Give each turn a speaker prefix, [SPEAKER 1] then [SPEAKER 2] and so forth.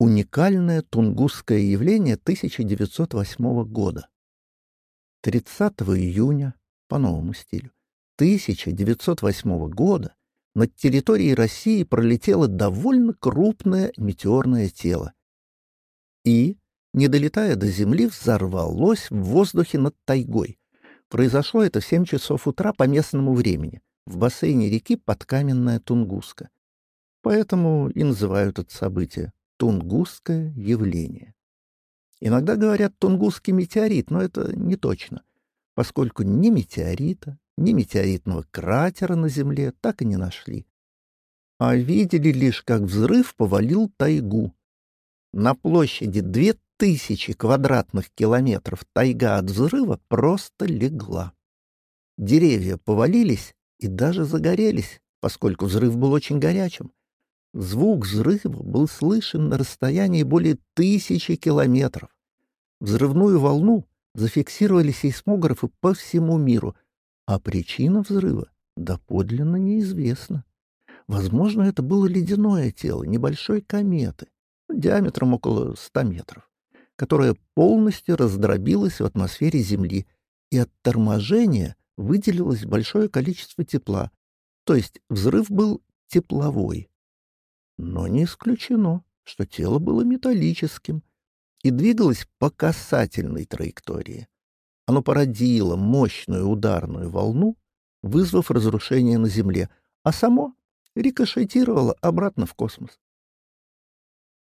[SPEAKER 1] Уникальное тунгусское явление 1908 года. 30 июня, по новому стилю, 1908 года над территорией России пролетело довольно крупное метеорное тело. И, не долетая до Земли, взорвалось в воздухе над тайгой. Произошло это в 7 часов утра по местному времени, в бассейне реки Подкаменная Тунгуска. Поэтому и называют это событие Тунгусское явление. Иногда говорят Тунгусский метеорит, но это не точно, поскольку ни метеорита, ни метеоритного кратера на Земле так и не нашли. А видели лишь, как взрыв повалил тайгу. На площади две тысячи квадратных километров тайга от взрыва просто легла. Деревья повалились и даже загорелись, поскольку взрыв был очень горячим. Звук взрыва был слышен на расстоянии более тысячи километров. Взрывную волну зафиксировали сейсмографы по всему миру, а причина взрыва доподлинно неизвестна. Возможно, это было ледяное тело небольшой кометы, диаметром около 100 метров, которая полностью раздробилась в атмосфере Земли, и от торможения выделилось большое количество тепла, то есть взрыв был тепловой. Но не исключено, что тело было металлическим и двигалось по касательной траектории. Оно породило мощную ударную волну, вызвав разрушение на Земле, а само рикошетировало обратно в космос.